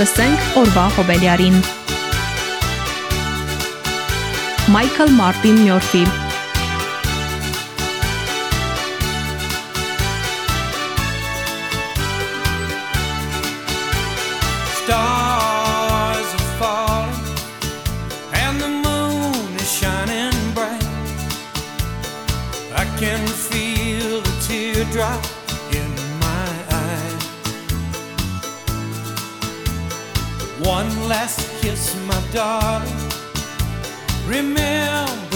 Լսենք օրվա հոբելյարին։ Michael Martin Murphy last kiss, my darling. Remember.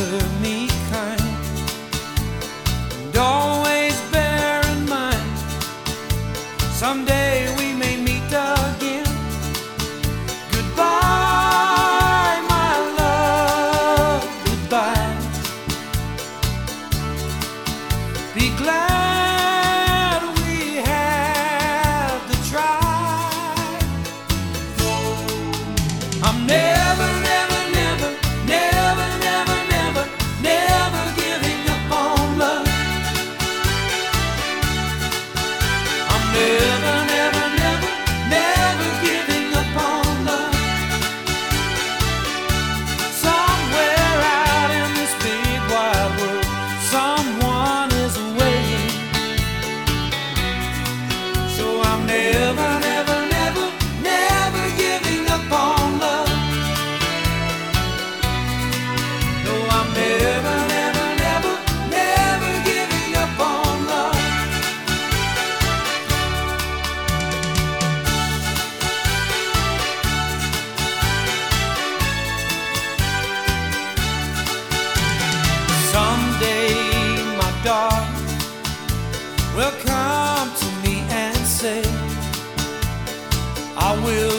will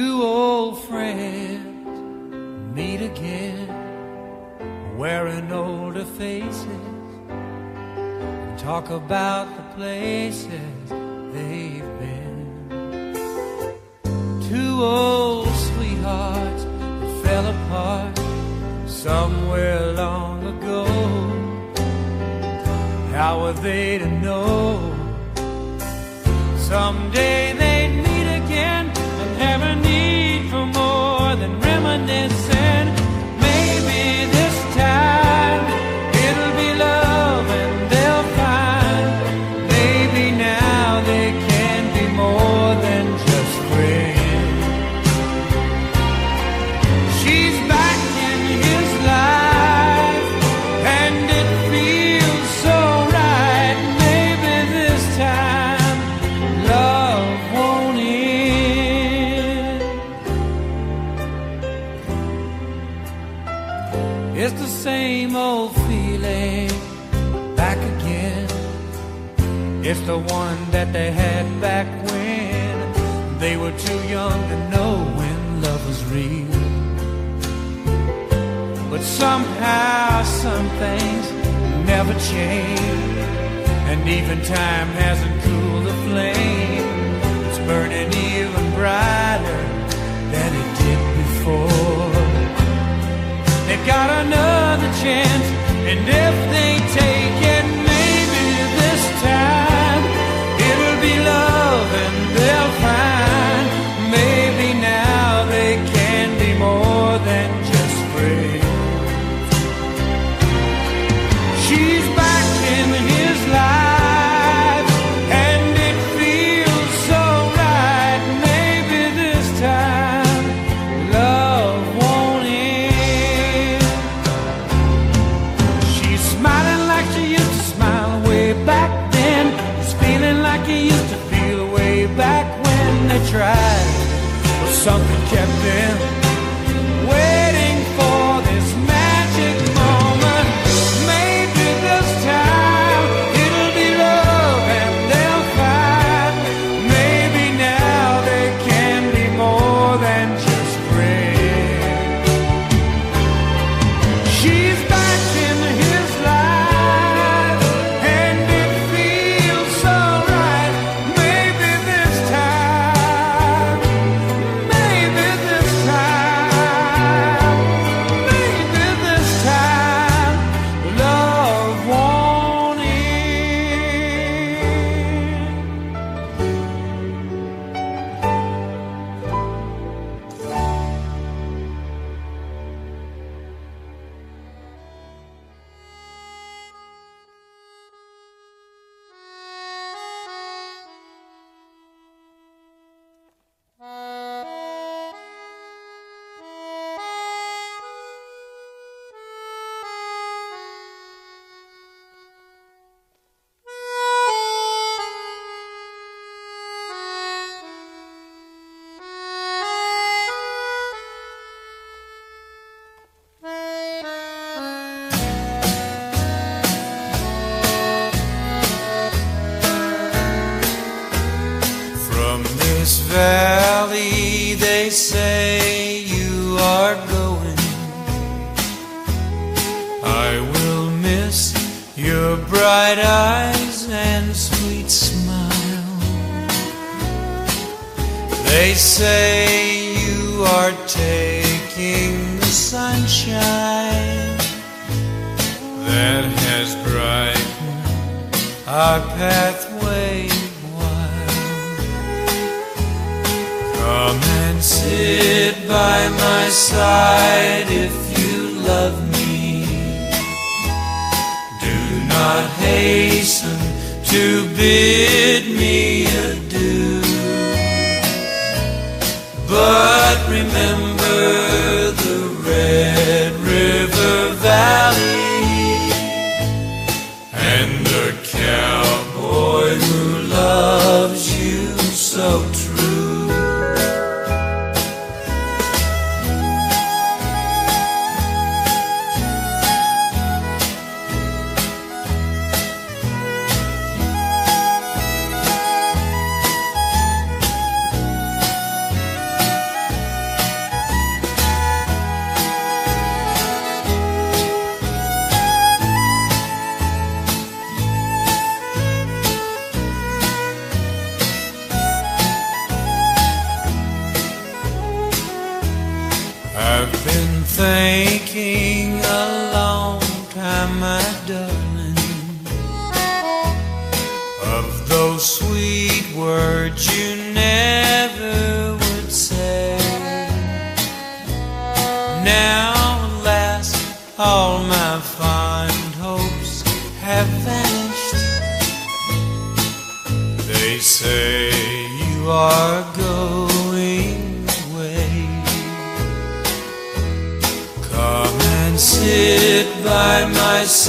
two old friends meet again, wearing older faces, and talk about the places they've been. Two old sweethearts fell apart somewhere long ago. How were they to know? Someday they But somehow some things never change, and even time hasn't cooled the flame. It's burning even brighter than it did before. They've got another chance, and if they take it, valley, they say you are going. I will miss your bright eyes and sweet smile. They say you are taking the sunshine that has brightened our pathway Sit by my side if you love me. Do not hasten to bid me adieu. But remember the Red River Valley and the cowboy who loves you so my darling, of those sweet words you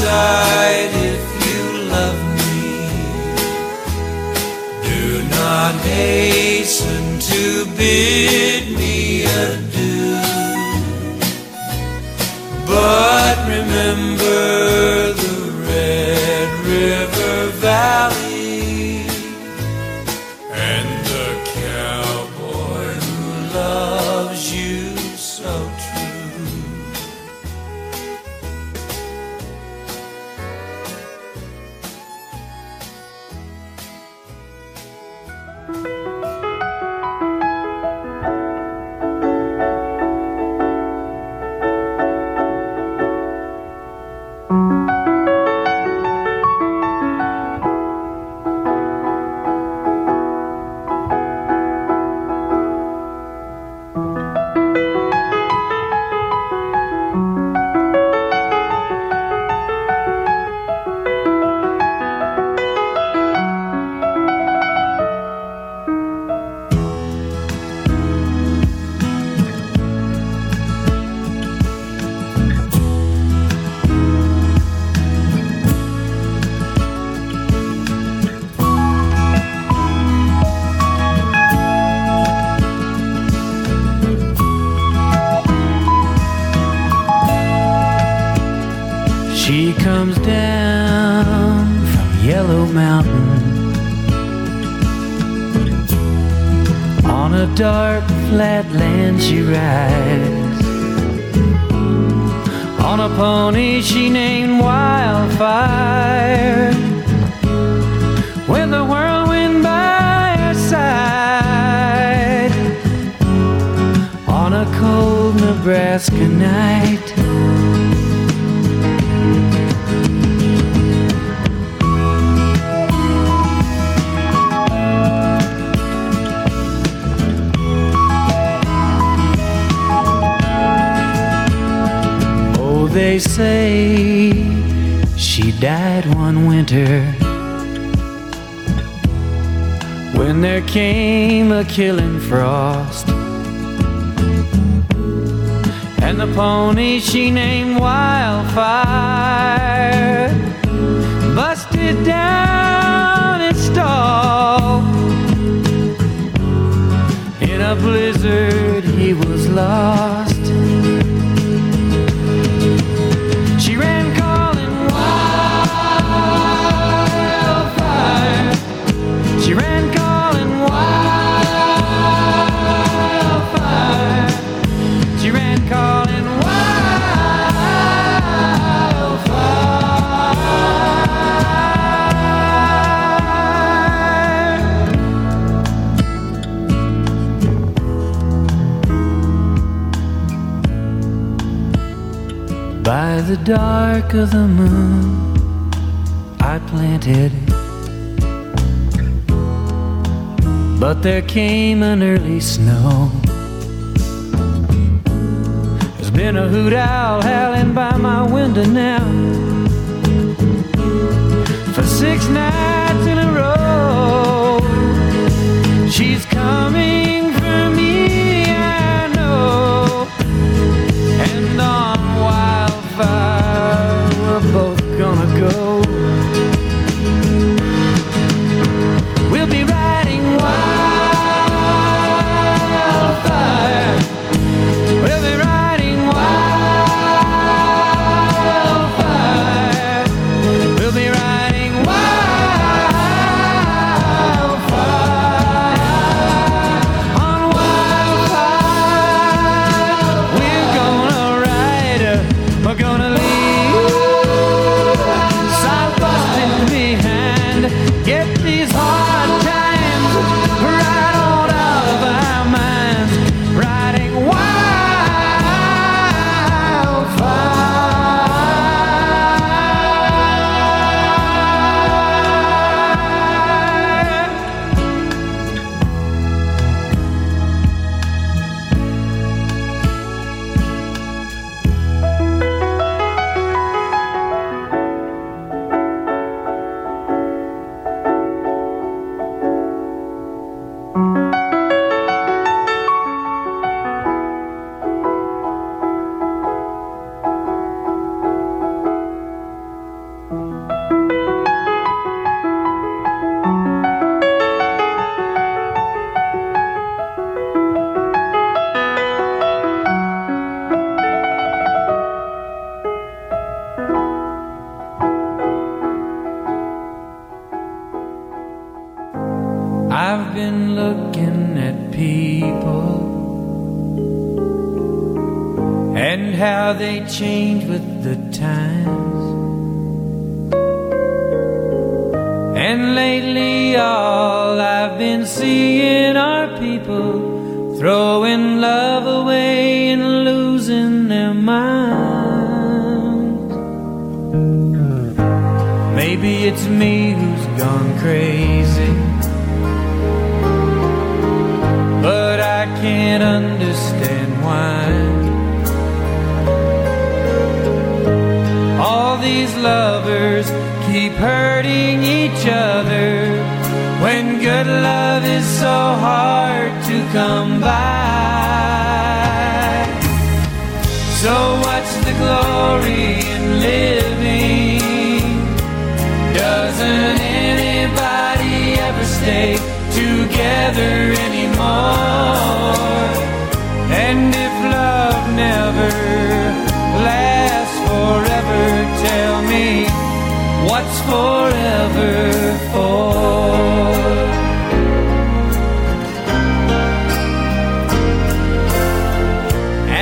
my side if you love me. Do not hasten to bid dark flat land she rides. On a pony she named Wildfire. With the whirlwind by her side. On a cold Nebraska night came a killing frost. And the pony she named Wildfire busted down its stall. In a blizzard, he was lost. She ran dark of the moon, I planted. it. But there came an early snow. There's been a hoot owl howling by my window now for six nights I've been looking at people and how they change with the times. And lately, all I've been seeing are people throwing love away and losing their minds. Maybe it's me who's gone crazy. what's forever for.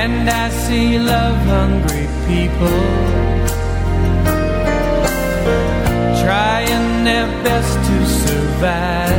And I see love hungry people trying their best to survive.